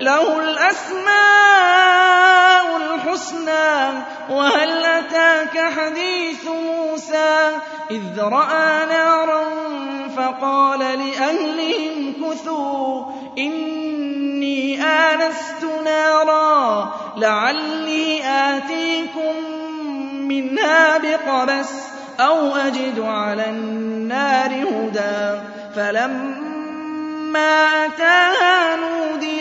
له الأسماء الحسنى وهل أتاك حديث موسى؟ إذ رأى نارا فقال لأهلهم كثوا إني آنست نارا لعلي آتيكم منها بقبس أو أجد على النار هدى. فلما أتاها نودي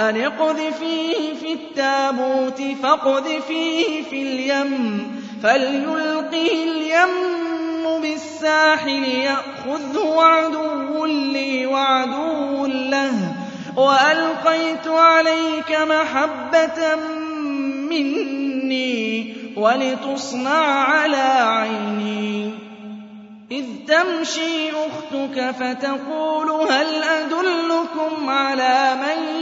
أن اقذفيه في التابوت فاقذفيه في اليم فليلقه اليم بالساحل يأخذه عدو لي وعدو له وألقيت عليك محبة مني ولتصنع على عيني إذ تمشي أختك فتقول هل أدلكم على من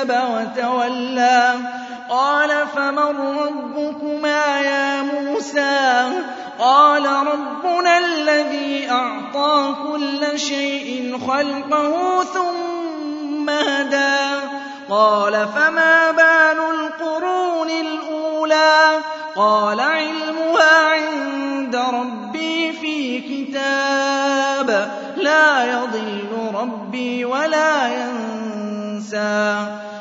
كذب وتولى. قال فمن ربكما يا موسى؟ قال ربنا الذي أعطى كل شيء خلقه ثم هدى. قال فما بال القرون الأولى؟ قال علمها عند ربي في كتاب. لا يضل ربي ولا ينسى.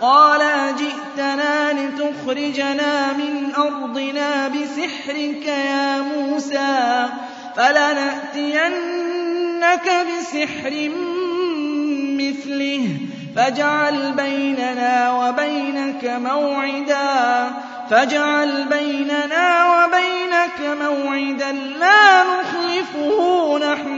قال أجئتنا لتخرجنا من أرضنا بسحرك يا موسى فلنأتينك بسحر مثله فاجعل بيننا وبينك موعدا فاجعل بيننا وبينك موعدا لا نخلفه نحن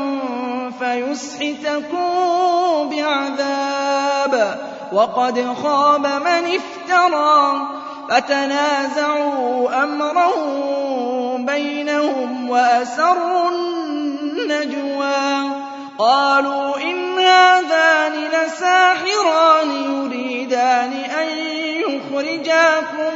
فيسحتكم بعذاب. وقد خاب من افترى. فتنازعوا أمرهم بينهم وأسروا النجوى. قالوا إن هذان لساحران يريدان أن يخرجاكم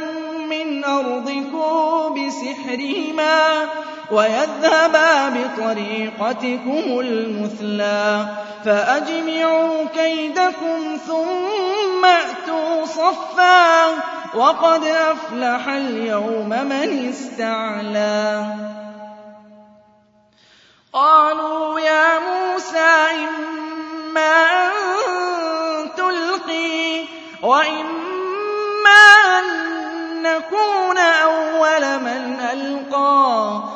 من أرضكم بسحرهما. ويذهبا بطريقتكم المثلى فأجمعوا كيدكم ثم أتوا صفا وقد أفلح اليوم من استعلى. قالوا يا موسى إما أن تلقي وإما أن نكون أول من ألقى.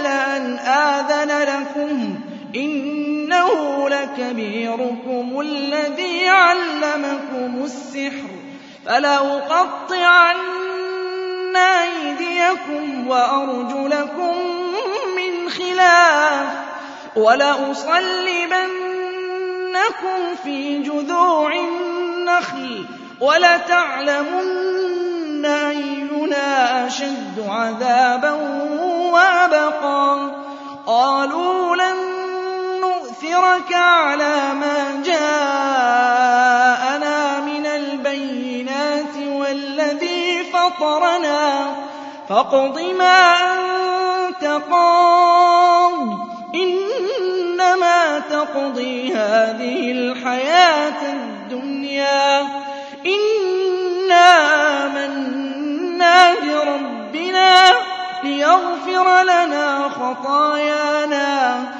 قَبْلَ أَنْ آذَنَ لَكُمْ إِنَّهُ لَكَبِيرُكُمُ الَّذِي عَلَّمَكُمُ السِّحْرَ فَلَأُقَطِّعَنَّ أَيْدِيَكُمْ وَأَرْجُلَكُم مِّنْ خِلَافٍ وَلَأُصَلِّبَنَّكُمْ فِي جُذُوعِ النَّخْلِ وَلَتَعْلَمُنَّ أَيُّنَا أَشَدُّ عَذَابًا نُّؤْثِرَكَ عَلَىٰ مَا جَاءَنَا مِنَ الْبَيِّنَاتِ وَالَّذِي فَطَرَنَا. فَاقْضِ مَا أَنتَ قَاضٍ. إِنَّمَا تَقْضِي هَٰذِهِ الْحَيَاةَ الدُّنْيَا. إِنَّا آمَنَّا بِرَبِّنَا لِيَغْفِرَ لَنَا خَطَايَانَا.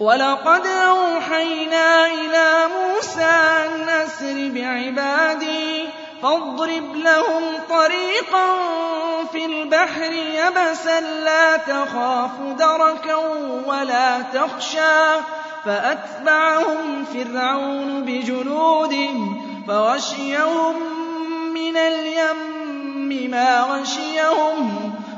وَلَقَدْ أَوْحَيْنَا إِلَىٰ مُوسَىٰ أَنْ أَسْرِ بِعِبَادِي فَاضْرِبْ لَهُمْ طَرِيقًا فِي الْبَحْرِ يَبَسًا لَّا تَخَافُ دَرَكًا وَلَا تَخْشَىٰ فَأَتْبَعَهُمْ فِرْعَوْنُ بِجُنُودِهِ فَغَشِيَهُم مِّنَ الْيَمِّ مَا غَشِيَهُمْ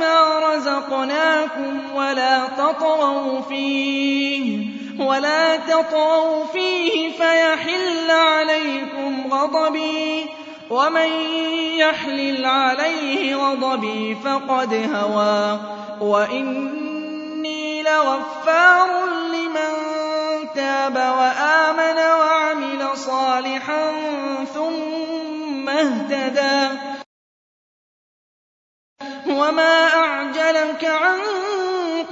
مَا رَزَقْنَاكُمْ وَلَا تَطْغَوْا فِيهِ وَلَا تَطْغَوْا فِيهِ فَيَحِلَّ عَلَيْكُمْ غَضَبِي وَمَن يَحْلِلْ عَلَيْهِ غَضَبِي فَقَدْ هَوَىٰ وَإِنِّي لَغَفَّارٌ لِّمَن تَابَ وَآمَنَ وَعَمِلَ صَالِحًا ثُمَّ اهْتَدَىٰ. وَمَا أَعْجَلَكَ عَن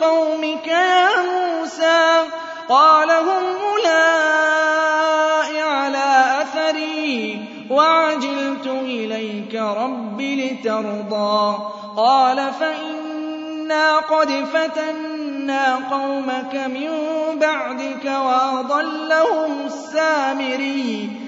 قَوْمِكَ يَا مُوسَىٰ قَالَ هُمْ أُولَاءِ عَلَىٰ أَثَرِي وَعَجِلْتُ إِلَيْكَ رَبِّ لِتَرْضَىٰ قَالَ فَإِنَّا قَدْ فَتَنَّا قَوْمَكَ مِن بَعْدِكَ وَأَضَلَّهُمُ السَّامِرِيُّ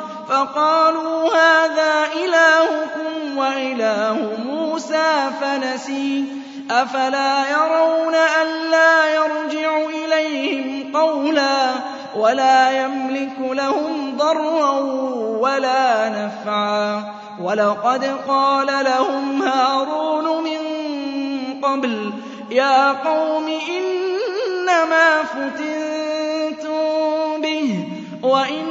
فقالوا هذا إلهكم وإله موسى فنسي. أفلا يرون ألا يرجع إليهم قولا ولا يملك لهم ضرا ولا نفعا. ولقد قال لهم هارون من قبل يا قوم إنما فتنتم به وإن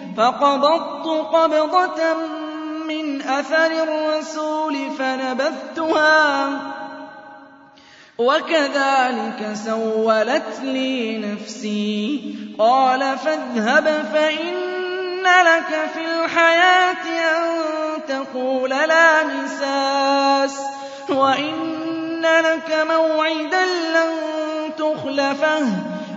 فقبضت قبضة من أثر الرسول فنبذتها وكذلك سولت لي نفسي. قال فاذهب فإن لك في الحياة أن تقول لا مساس وإن لك موعدا لن تخلفه.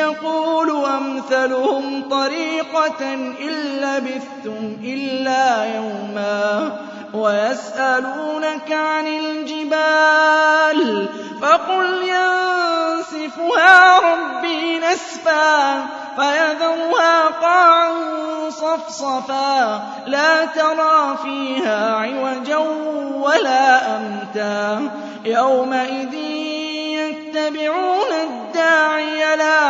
يقول أمثلهم طريقة إن لبثتم إلا يوما ويسألونك عن الجبال فقل ينسفها ربي نسفا فيذرها قاعا صفصفا لا ترى فيها عوجا ولا أمتا يومئذ يتبعون الداعي لا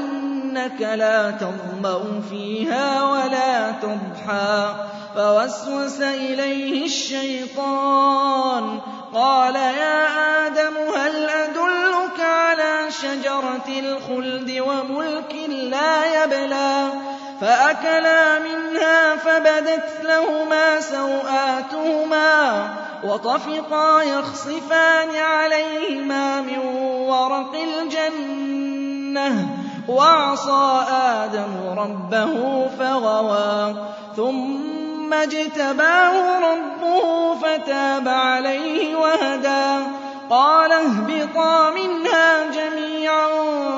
وَأَنَّكَ لَا تَظْمَأُ فِيهَا وَلَا تَضْحَىٰ. فَوَسْوَسَ إِلَيْهِ الشَّيْطَانُ. قَالَ يَا آدَمُ هَلْ أَدُلُّكَ عَلَىٰ شَجَرَةِ الْخُلْدِ وَمُلْكٍ لَّا يَبْلَىٰ؟ فَأَكَلَا مِنْهَا فَبَدَتْ لَهُمَا سَوْآتُهُمَا وَطَفِقَا يَخْصِفَانِ عَلَيْهِمَا مِن وَرَقِ الْجَنَّةِ. وَعَصَىٰ آدَمُ رَبَّهُ فَغَوَىٰ ثُمَّ اجْتَبَاهُ رَبُّهُ فَتَابَ عَلَيْهِ وَهَدَىٰ. قَالَ اهْبِطَا مِنْهَا جَمِيعًا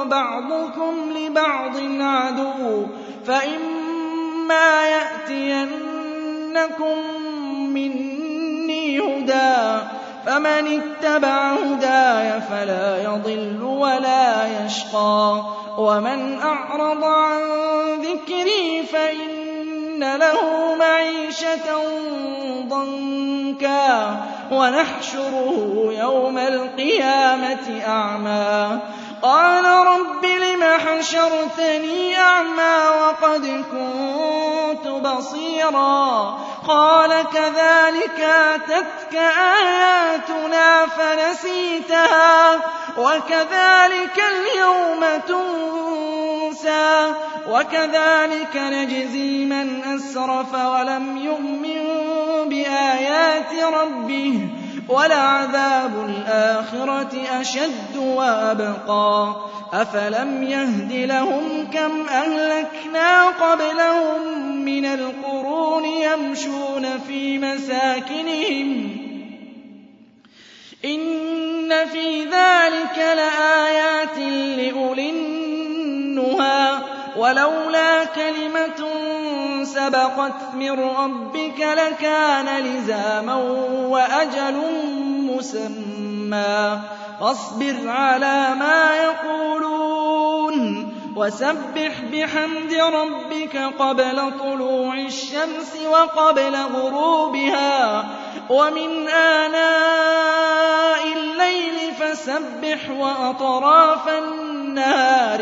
بَعْضُكُمْ لِبَعْضٍ عَدُوٌّ فَإِمَّا يَأْتِيَنَّكُم مِّنِّي هُدًى. فَمَنِ اتَّبَعَ هُدَايَ فَلَا يَضِلُّ وَلَا يَشْقَىٰ. وَمَنْ أَعْرَضَ عَن ذِكْرِي فَإِنَّ لَهُ مَعِيشَةً ضَنكًا. وَنَحْشُرُهُ يَوْمَ الْقِيَامَةِ أَعْمَىٰ. قَالَ رَبِّ لِمَ حَشَرْتَنِي أَعْمَىٰ وَقَدْ كُنتُ بَصِيرًا قَالَ كَذَٰلِكَ أَتَتْكَ آيَاتُنَا فَنَسِيتَهَا وَكَذَٰلِكَ الْيَوْمَ تُنسَىٰ وَكَذَٰلِكَ نَجْزِي مَنْ أَسْرَفَ وَلَمْ يُؤْمِن بِآيَاتِ رَبِّهِ وَلَعَذَابُ الْآخِرَةِ أَشَدُّ وَأَبْقَىٰ. أَفَلَمْ يَهْدِ لَهُمْ كَمْ أَهْلَكْنَا قَبْلَهُم مِّنَ الْقُرُونِ يَمْشُونَ فِي مَسَاكِنِهِمْ ۚ. إِنَّ فِي ذَٰلِكَ لَآيَاتٍ لِّأُولِي النُّهَىٰ. وَلَوْلَا كَلِمَةٌ سَبَقَتْ مِن رَّبِّكَ لَكَانَ لِزَامًا وَأَجَلٌ مُّسَمًّى. فاصبر عَلَىٰ مَا يَقُولُونَ وَسَبِّحْ بِحَمْدِ رَبِّكَ قَبْلَ طُلُوعِ الشَّمْسِ وَقَبْلَ غُرُوبِهَا. وَمِنْ آنَاءِ اللَّيْلِ فَسَبِّحْ وَأَطْرَافَ النَّهَارِ.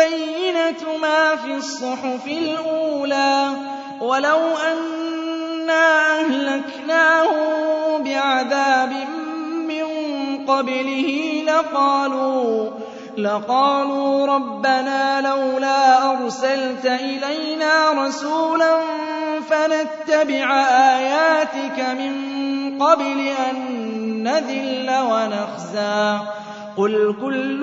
بَيِّنَةُ مَا فِي الصُّحُفِ الْأُولَىٰ وَلَوْ أَنَّا أَهْلَكْنَاهُم بِعَذَابٍ مِّن قَبْلِهِ لَقَالُوا رَبَّنَا لَوْلَا أَرْسَلْتَ إِلَيْنَا رَسُولًا فَنَتَّبِعَ آيَاتِكَ مِن قَبْلِ أَن نَّذِلَّ وَنَخْزَىٰ. قُلْ كُلٌّ